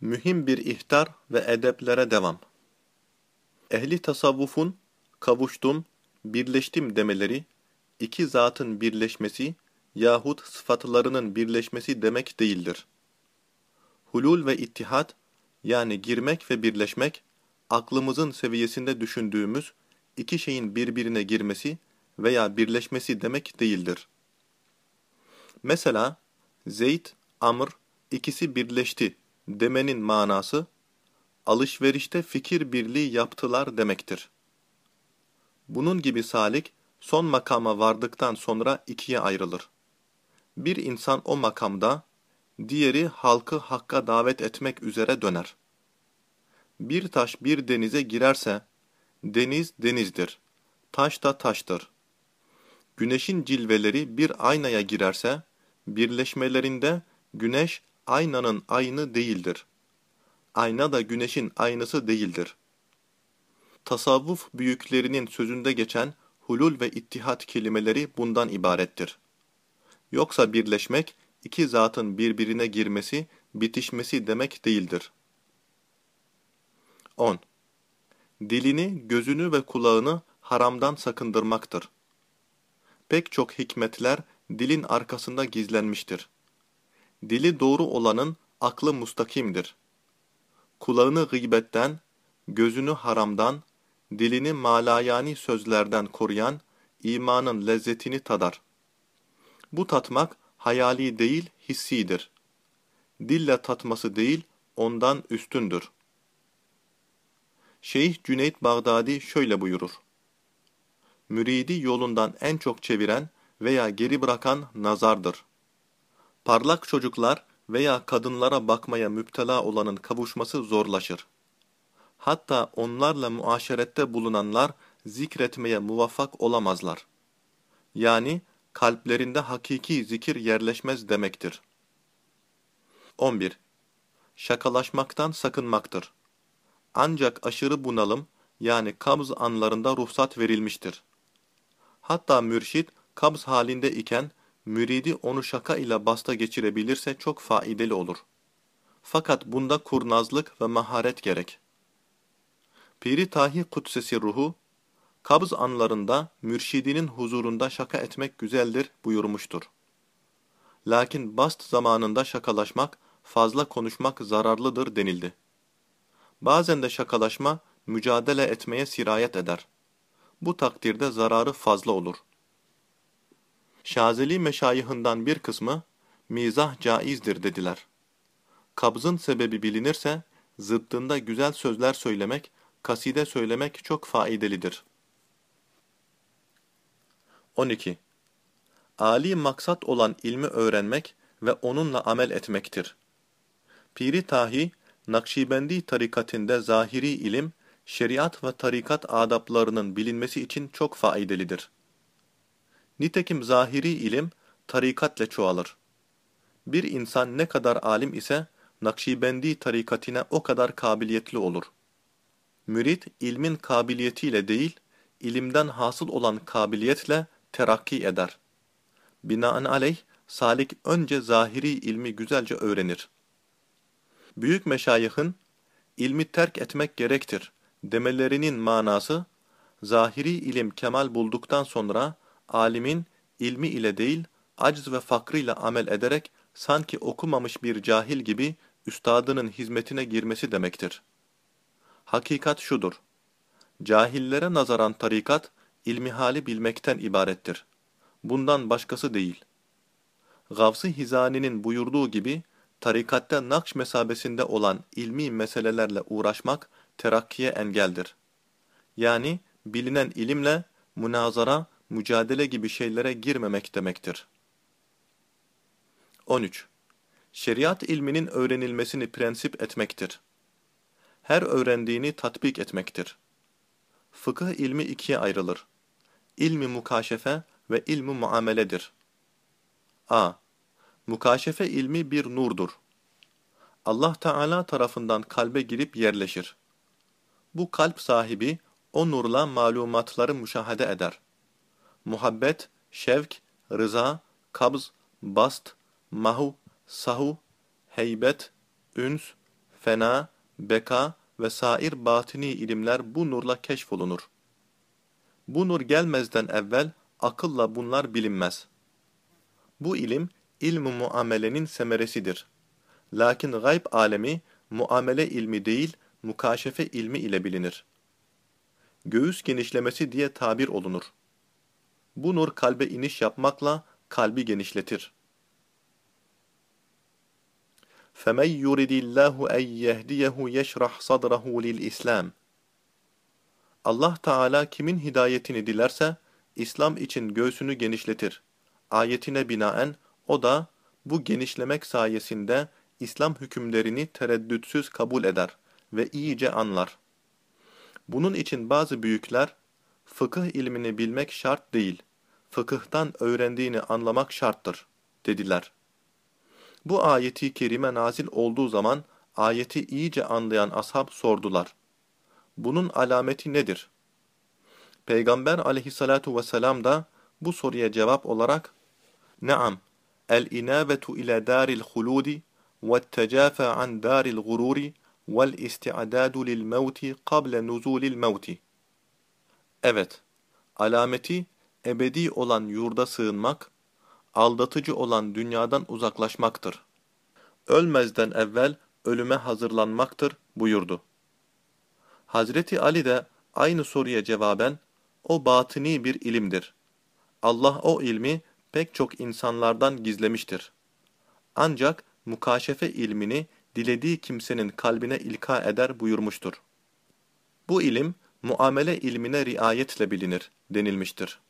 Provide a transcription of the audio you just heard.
Mühim bir ihtar ve edeplere devam. Ehli tasavvufun kavuştum, birleştim demeleri, iki zatın birleşmesi yahut sıfatlarının birleşmesi demek değildir. Hulul ve ittihat, yani girmek ve birleşmek, aklımızın seviyesinde düşündüğümüz iki şeyin birbirine girmesi veya birleşmesi demek değildir. Mesela, Zeyd, Amr, ikisi birleşti demenin manası, alışverişte fikir birliği yaptılar demektir. Bunun gibi salik, son makama vardıktan sonra ikiye ayrılır. Bir insan o makamda, diğeri halkı hakka davet etmek üzere döner. Bir taş bir denize girerse, deniz denizdir, taş da taştır. Güneşin cilveleri bir aynaya girerse, birleşmelerinde güneş aynanın aynı değildir. Ayna da güneşin aynısı değildir. Tasavvuf büyüklerinin sözünde geçen hulul ve ittihat kelimeleri bundan ibarettir. Yoksa birleşmek, iki zatın birbirine girmesi, bitişmesi demek değildir. 10. Dilini, gözünü ve kulağını haramdan sakındırmaktır. Pek çok hikmetler dilin arkasında gizlenmiştir. Dili doğru olanın aklı mustakimdir. Kulağını gıybetten, gözünü haramdan, dilini malayani sözlerden koruyan, imanın lezzetini tadar. Bu tatmak hayali değil, hissidir. Dille tatması değil, ondan üstündür. Şeyh Cüneyt Bağdadi şöyle buyurur. Müridi yolundan en çok çeviren veya geri bırakan nazardır. Parlak çocuklar veya kadınlara bakmaya müptela olanın kavuşması zorlaşır. Hatta onlarla muaşerette bulunanlar zikretmeye muvaffak olamazlar. Yani kalplerinde hakiki zikir yerleşmez demektir. 11. Şakalaşmaktan sakınmaktır. Ancak aşırı bunalım yani kabz anlarında ruhsat verilmiştir. Hatta mürşit kabz halinde iken müridi onu şaka ile basta geçirebilirse çok faydalı olur. Fakat bunda kurnazlık ve maharet gerek. Piri Tahi Kudsesi ruhu, kabz anlarında mürşidinin huzurunda şaka etmek güzeldir buyurmuştur. Lakin bast zamanında şakalaşmak, fazla konuşmak zararlıdır denildi. Bazen de şakalaşma, mücadele etmeye sirayet eder. Bu takdirde zararı fazla olur. Şazeli meşayihından bir kısmı, mizah caizdir dediler. Kabzın sebebi bilinirse, zıttında güzel sözler söylemek, kaside söylemek çok faydalıdır. 12. Ali maksat olan ilmi öğrenmek ve onunla amel etmektir. Piri Tahi, Nakşibendi tarikatinde zahiri ilim, şeriat ve tarikat adaplarının bilinmesi için çok faydalıdır. Nitekim zahiri ilim, tarikatle çoğalır. Bir insan ne kadar alim ise, Nakşibendi tarikatine o kadar kabiliyetli olur. Mürit, ilmin kabiliyetiyle değil, ilimden hasıl olan kabiliyetle terakki eder. Binaenaleyh, salik önce zahiri ilmi güzelce öğrenir. Büyük meşayihin, ilmi terk etmek gerektir demelerinin manası, zahiri ilim kemal bulduktan sonra, alimin ilmi ile değil, acz ve fakrıyla amel ederek sanki okumamış bir cahil gibi üstadının hizmetine girmesi demektir. Hakikat şudur. Cahillere nazaran tarikat, ilmi hali bilmekten ibarettir. Bundan başkası değil. Gavs-ı Hizani'nin buyurduğu gibi, tarikatte nakş mesabesinde olan ilmi meselelerle uğraşmak, terakkiye engeldir. Yani, bilinen ilimle, münazara, mücadele gibi şeylere girmemek demektir. 13. Şeriat ilminin öğrenilmesini prensip etmektir. Her öğrendiğini tatbik etmektir. Fıkıh ilmi ikiye ayrılır. İlmi mukaşefe ve ilmi muameledir. a. Mukaşefe ilmi bir nurdur. Allah Teala tarafından kalbe girip yerleşir. Bu kalp sahibi o nurla malumatları müşahede eder. Muhabbet, şevk, rıza, kabz, bast, mahu, sahu, heybet, üns, fena, beka ve sair batini ilimler bu nurla keşfolunur. Bu nur gelmezden evvel akılla bunlar bilinmez. Bu ilim, ilm-i muamelenin semeresidir. Lakin gayb alemi, muamele ilmi değil, mukaşefe ilmi ile bilinir. Göğüs genişlemesi diye tabir olunur. Bu nur kalbe iniş yapmakla kalbi genişletir. فَمَنْ يُرِدِ اللّٰهُ اَنْ يَهْدِيَهُ يَشْرَحْ صَدْرَهُ لِلْإِسْلَامِ Allah Teala kimin hidayetini dilerse, İslam için göğsünü genişletir. Ayetine binaen, o da bu genişlemek sayesinde İslam hükümlerini tereddütsüz kabul eder ve iyice anlar. Bunun için bazı büyükler, fıkıh ilmini bilmek şart değil, fıkıhtan öğrendiğini anlamak şarttır, dediler. Bu ayeti kerime nazil olduğu zaman, ayeti iyice anlayan ashab sordular. Bunun alameti nedir? Peygamber aleyhissalatu vesselam da bu soruya cevap olarak, Naam, el-inabetu ila daril huludi وَالتَّجَافَى عَنْ دَارِ الْغُرُورِ وَالْاِسْتِعْدَادُ لِلْمَوْتِ قَبْلَ نُزُولِ الْمَوْتِ Evet, alameti ebedi olan yurda sığınmak, aldatıcı olan dünyadan uzaklaşmaktır. Ölmezden evvel ölüme hazırlanmaktır buyurdu. Hazreti Ali de aynı soruya cevaben, o batini bir ilimdir. Allah o ilmi pek çok insanlardan gizlemiştir. Ancak mukaşefe ilmini dilediği kimsenin kalbine ilka eder buyurmuştur. Bu ilim, muamele ilmine riayetle bilinir denilmiştir.